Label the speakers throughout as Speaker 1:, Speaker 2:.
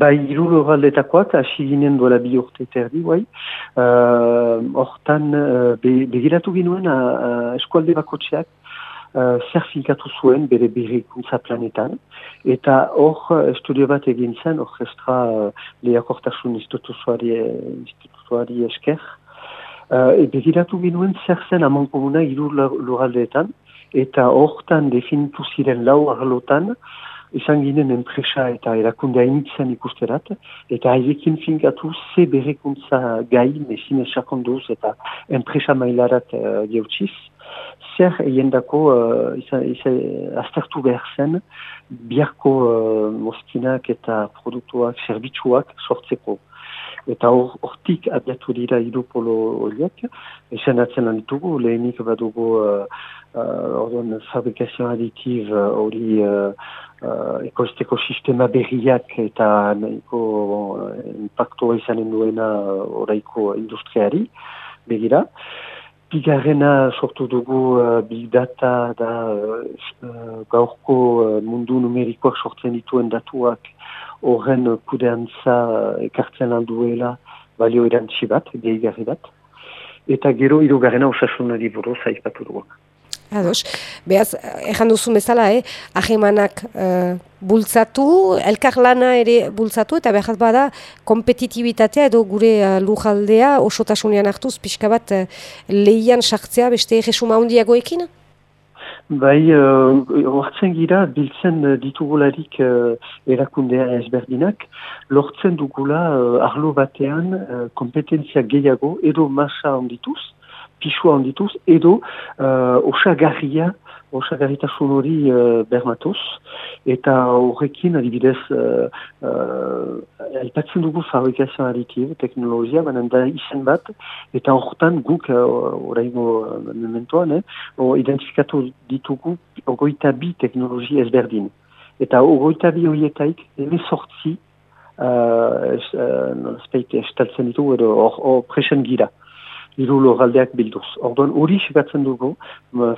Speaker 1: Bai, iruro galdetakoak, hasi ginen duela bi urte terdi, bai. Hortan, uh, be, begiratu ginuen uh, eskualde bakotxeak uh, zer finkatu zuen bere berrikuntza planetan. Eta hor, estudio bat egin zen, orkestra uh, lehakortasun institutuari, institutuari esker. Uh, e begiratu ginuen zer zen amon komuna irur luraldeetan. Eta hortan definitu ziren lau arlotan, izan ginen enpresa eta erakundea initzen ikusterat, eta haiekin finkatu ze berrekuntza gai, mesin esakonduz eta enpresa mailarat uh, geutxiz, zer egin dako uh, aztertu behar zen, biarko uh, moskinak eta produktuak, zerbitzuak sortzeko. Eta hortik or, abiatu dira idupolo horiek, esan atzen ditugu, lehenik badugu uh, uh, fabrikazio aditiv hori uh, uh, ekosteko sistema berriak eta nahiko bon, impactoa izanen duena oraiko industriari begira. Bigarrena sortu dugu uh, big data da uh, gaurko uh, mundu numerikoak sortzen dituen datuak horren kudeantza uh, ekartzen alduela balio erantzi bat, gehigarri bat. Eta gero irugarrena osasunari buruz aipatu dugu.
Speaker 2: Ados, behaz, ezan duzu bezala, eh? ahemanak uh, bultzatu, elkar lana ere bultzatu, eta behaz bada, kompetitibitatea edo gure uh, lujaldea osotasunean hartuz, pixka bat uh, lehian sartzea beste egesuma hondiagoekin?
Speaker 1: Bai, hortzen uh, gira, biltzen ditugularik uh, erakundea ezberdinak, lortzen dugula uh, arlo batean uh, kompetentzia gehiago edo masa ondituz, pisua ondituz, edo uh, osagarria, osagarritasun hori uh, bermatuz, eta horrekin adibidez uh, uh, aipatzen dugu fabrikazioan aditib, teknologia, banan da izen bat, eta horretan guk, uh, uh, mementoan, eh, identifikatu ditugu ogoita bi teknologia ezberdin. Eta ogoita bi horietaik, eme sortzi, uh, uh, estaltzen ditugu, edo hor presen gira hiru loraldeak bilduz. Orduan hori segatzen dugu,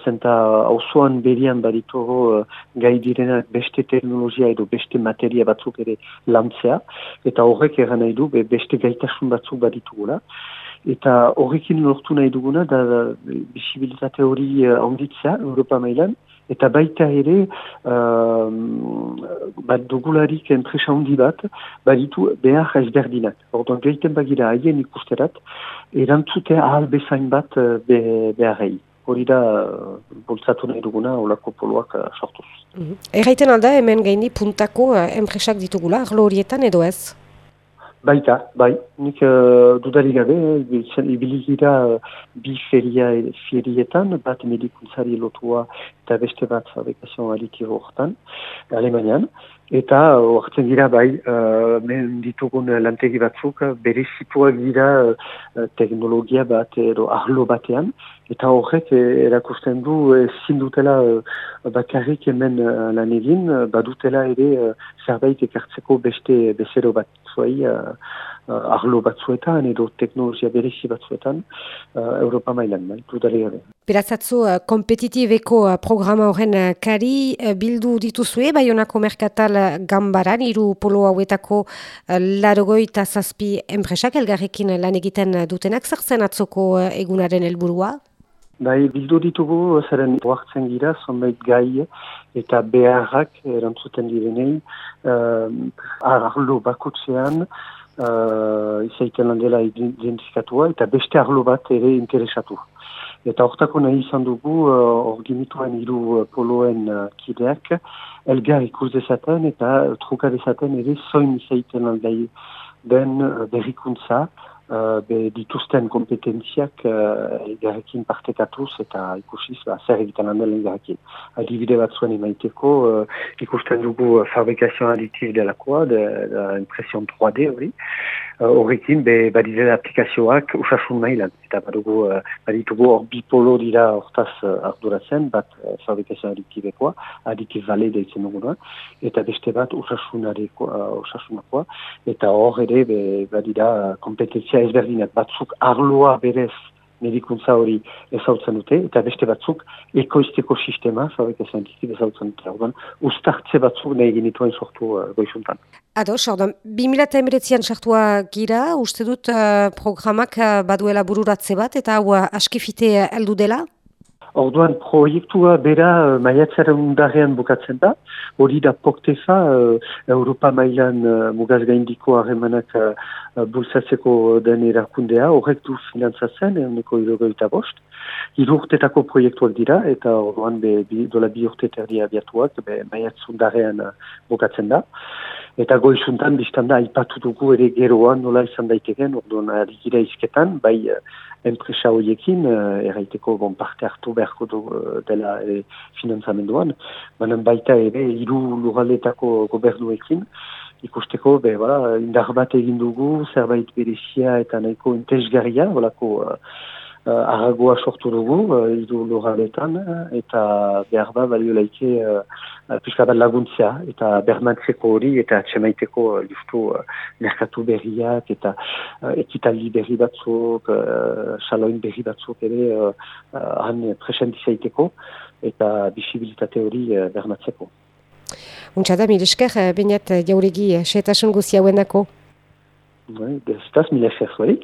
Speaker 1: zenta hauzoan berian baditugu uh, gai direnak beste teknologia edo beste materia batzuk ere lantzea, eta horrek eran nahi du beste gaitasun batzuk baditugula. Eta horrekin lortu nahi duguna, da, da bisibilitate hori uh, onditzea, Europa mailan, eta baita ere uh, bat dugularik enpresa handi bat baditu behar ezberdinak. Orduan gaiten bagira haien ikusterat, erantzute ahal bezain bat uh, be, beharrei. Hori da, uh, boltzatu nahi duguna, olako poloak uh, sortuz.
Speaker 2: Mm -hmm. Erraiten alda, hemen gaini puntako enpresak ditugula, arlo horietan edo ez?
Speaker 1: Baita, bai, nik uh, dudarik gabe, ibiligira uh, bi feria, ferietan, bat medikuntzari lotua eta beste bat fabrikazioan alikiro horretan, Alemanian, eta horretzen gira bai, uh, ditugun lantegi batzuk, bere situak gira uh, teknologia bat, edo arlo batean, eta horrek erakusten du ezin dutela bakarrik hemen lan egin, badutela ere zerbait ekartzeko beste bezero bat zuai arlo batzuetan edo teknologia berezi batzuetan Europa mailan, bai, dudari gabe.
Speaker 2: Beratzatzu, kompetitibeko programa horren kari bildu dituzue, Bayonako Merkatal Gambaran, iru polo hauetako larogoi eta zazpi enpresak elgarrekin lan egiten dutenak, zertzen atzoko egunaren helburua?
Speaker 1: Bai, bildu ditugu, zeren oartzen gira, zonbait gai eta beharrak erantzuten direnei, uh, arlo bakutzean, uh, izaiten landela identifikatua, eta beste arlo bat ere interesatu. Eta hortako nahi izan dugu, hor uh, gimituen hiru poloen uh, kideak, elgar ikus dezaten eta truka dezaten ere zoin izaiten landai den berrikuntza, uh, be, dituzten kompetentziak uh, partekatuz eta ikusiz ba, zer egiten handelen egarekin. Adibide bat zuen emaiteko uh, ikusten dugu uh, fabrikazioan aditib delakoa, de, de impresion 3D hori, horrekin uh, badide aplikazioak usasun mailan. Eta badugu, uh, baditugu hor bipolo dira hortaz uh, arduratzen, bat uh, fabrikazioan aditibekoa, aditib bale deitzen dugu eta beste bat usasunareko, uh, usasunakoa, eta hor ere be, badira kompetentzia ezberdinak batzuk arloa berez medikuntza hori ezautzen dute, eta beste batzuk ekoizteko sistema, fabrika zientifik ezautzen dute. Orduan, ustartze batzuk nahi genituen sortu uh, goizuntan.
Speaker 2: Ados, orduan, 2008an sartua gira, uste dut uh, programak uh, baduela bururatze bat, eta hau uh, askifite heldu dela?
Speaker 1: Orduan proiektua bera uh, maiatzaren undarrean bukatzen da, hori da poktefa uh, Europa mailan uh, mugaz gaindiko harremanak uh, bultzatzeko den erakundea, horrek du finantzatzen, eguneko irogoita bost. Irurtetako proiektuak dira, eta orduan be, bi, dola bi urte terdi abiatuak, be, maiatzundarrean uh, bukatzen da. Eta goizuntan biztan da, ipatu dugu ere geroan nola izan daiteken, orduan adigira izketan, bai enpresa horiekin, uh, erraiteko bon, parte hartu beharko du, uh, dela e, finanzamenduan, banan baita ere hiru lurraldetako gobernuekin, ikusteko, be, bala, indar bat egin dugu, zerbait berezia eta nahiko entesgarria, bolako uh, uh, sortu dugu, uh, idu loraletan, eta behar da, balio laike, uh, bat laguntzea, eta bermantzeko hori, eta atxemaiteko uh, justu uh, merkatu berriak, eta uh, ekitaldi berri batzuk, uh, saloin berri batzuk ere, uh, han presendizaiteko, eta bisibilitate hori uh, bermatzeko.
Speaker 2: Untxada, mire esker, bainat jauregi, setasun guzia huenako?
Speaker 1: Bai, ez mila esker,